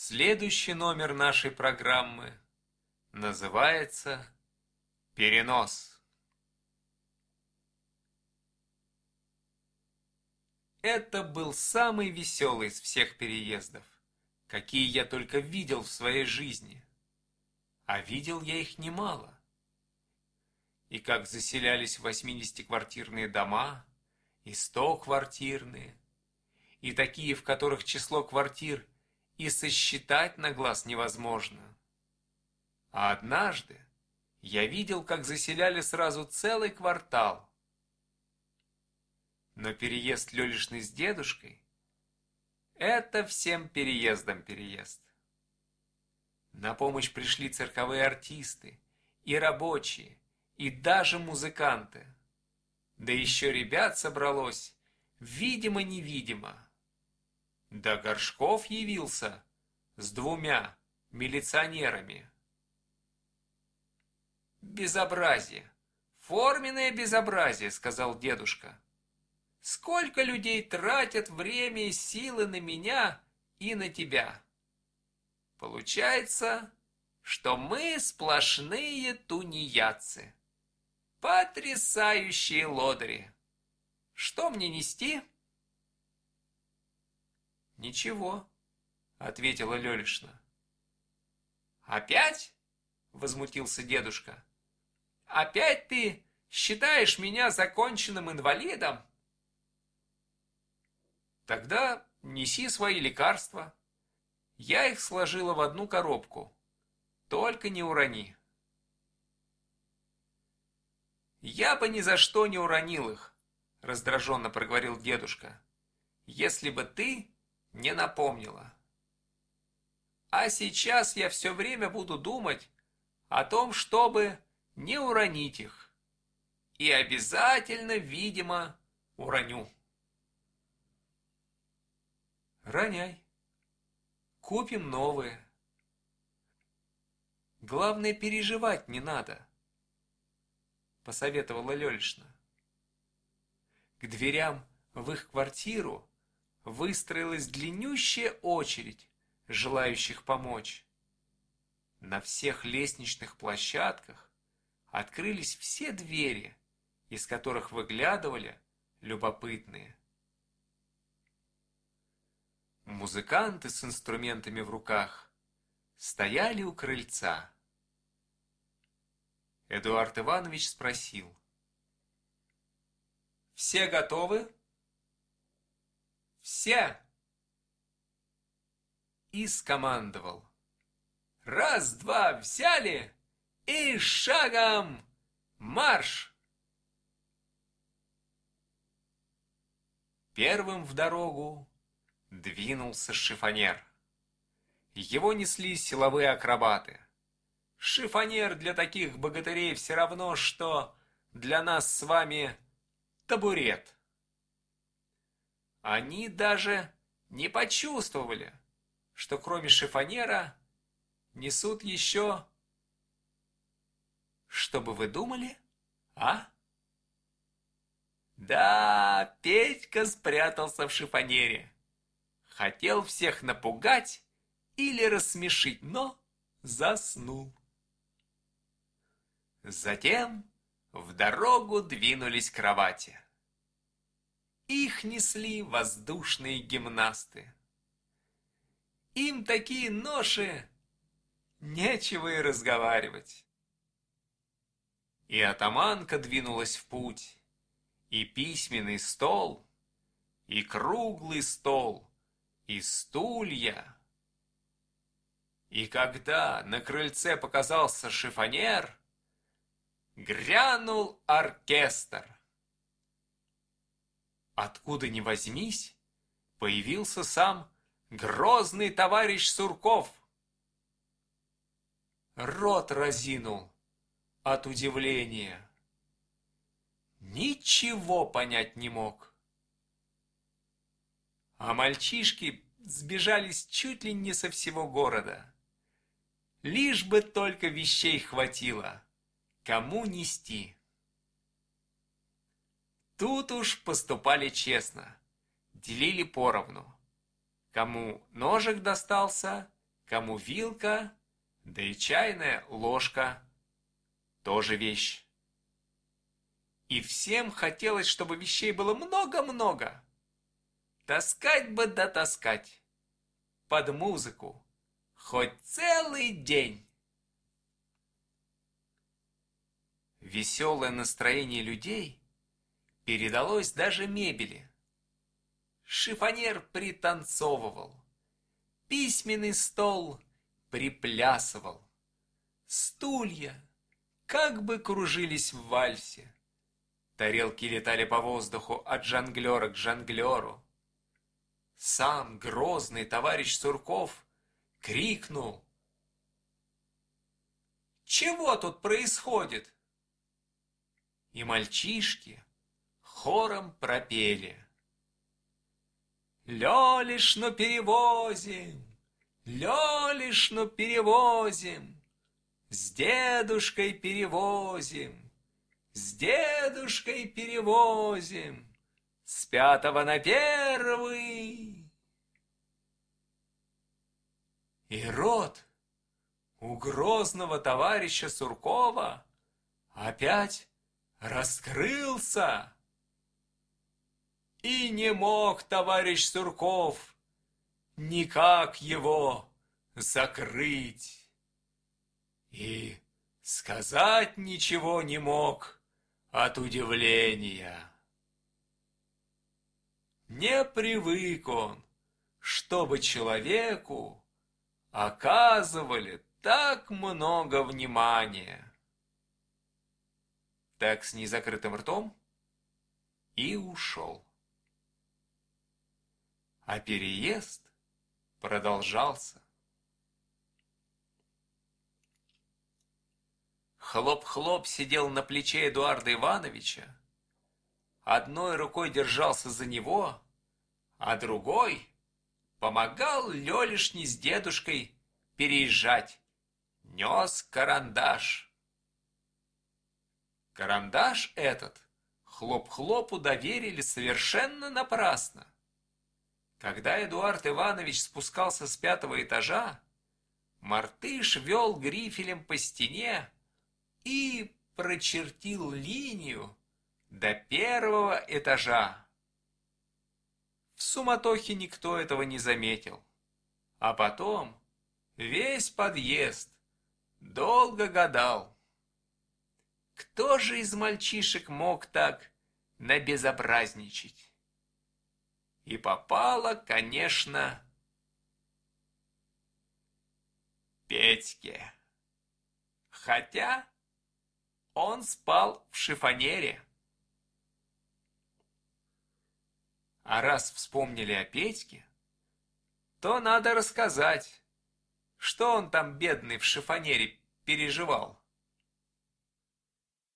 Следующий номер нашей программы называется «Перенос». Это был самый веселый из всех переездов, какие я только видел в своей жизни. А видел я их немало. И как заселялись 80-квартирные дома, и 100-квартирные, и такие, в которых число квартир – и сосчитать на глаз невозможно. А однажды я видел, как заселяли сразу целый квартал. Но переезд Лёлишный с дедушкой – это всем переездом переезд. На помощь пришли цирковые артисты, и рабочие, и даже музыканты. Да еще ребят собралось, видимо-невидимо. Да Горшков явился с двумя милиционерами. «Безобразие! Форменное безобразие!» — сказал дедушка. «Сколько людей тратят время и силы на меня и на тебя? Получается, что мы сплошные тунеядцы. Потрясающие лодыри! Что мне нести?» «Ничего», — ответила Лёлишна. «Опять?» — возмутился дедушка. «Опять ты считаешь меня законченным инвалидом?» «Тогда неси свои лекарства. Я их сложила в одну коробку. Только не урони». «Я бы ни за что не уронил их», — раздраженно проговорил дедушка. «Если бы ты не напомнила. А сейчас я все время буду думать о том, чтобы не уронить их. И обязательно, видимо, уроню. Роняй. Купим новые. Главное, переживать не надо, посоветовала Лёльшна. К дверям в их квартиру выстроилась длиннющая очередь желающих помочь. На всех лестничных площадках открылись все двери, из которых выглядывали любопытные. Музыканты с инструментами в руках стояли у крыльца. Эдуард Иванович спросил. «Все готовы?» Все!» И скомандовал. «Раз-два взяли и шагом марш!» Первым в дорогу двинулся шифонер. Его несли силовые акробаты. Шифонер для таких богатырей все равно, что для нас с вами табурет. Они даже не почувствовали, что кроме шифонера несут еще... Что бы вы думали, а? Да, Петька спрятался в шифонере. Хотел всех напугать или рассмешить, но заснул. Затем в дорогу двинулись кровати. Их несли воздушные гимнасты. Им такие ноши, нечего и разговаривать. И атаманка двинулась в путь, и письменный стол, и круглый стол, и стулья. И когда на крыльце показался шифонер, грянул оркестр. Откуда ни возьмись, появился сам грозный товарищ Сурков. Рот разинул от удивления. Ничего понять не мог. А мальчишки сбежались чуть ли не со всего города. Лишь бы только вещей хватило, кому нести. Тут уж поступали честно, делили поровну. Кому ножик достался, кому вилка, да и чайная ложка. Тоже вещь. И всем хотелось, чтобы вещей было много-много. Таскать бы да таскать. Под музыку. Хоть целый день. Веселое настроение людей передалось даже мебели. Шифонер пританцовывал. Письменный стол приплясывал. Стулья как бы кружились в вальсе. Тарелки летали по воздуху от жонглера к жонглеру. Сам грозный товарищ Сурков крикнул. «Чего тут происходит?» И мальчишки хором пропели. Лёлишну перевозим, Лёлишну перевозим, С дедушкой перевозим, с дедушкой перевозим с пятого на первый. И рот у грозного товарища Суркова опять раскрылся. И не мог товарищ Сурков никак его закрыть. И сказать ничего не мог от удивления. Не привык он, чтобы человеку оказывали так много внимания. Так с незакрытым ртом и ушел. А переезд продолжался. Хлоп-хлоп сидел на плече Эдуарда Ивановича, одной рукой держался за него, а другой помогал Лелишне с дедушкой переезжать, нес карандаш. Карандаш этот хлоп-хлопу доверили совершенно напрасно. Когда Эдуард Иванович спускался с пятого этажа, Мартыш вел грифелем по стене, и прочертил линию до первого этажа. В суматохе никто этого не заметил. А потом весь подъезд долго гадал, кто же из мальчишек мог так набезобразничать. И попало, конечно, Петьке. Хотя он спал в шифонере. А раз вспомнили о Петьке, то надо рассказать, что он там бедный в шифонере переживал.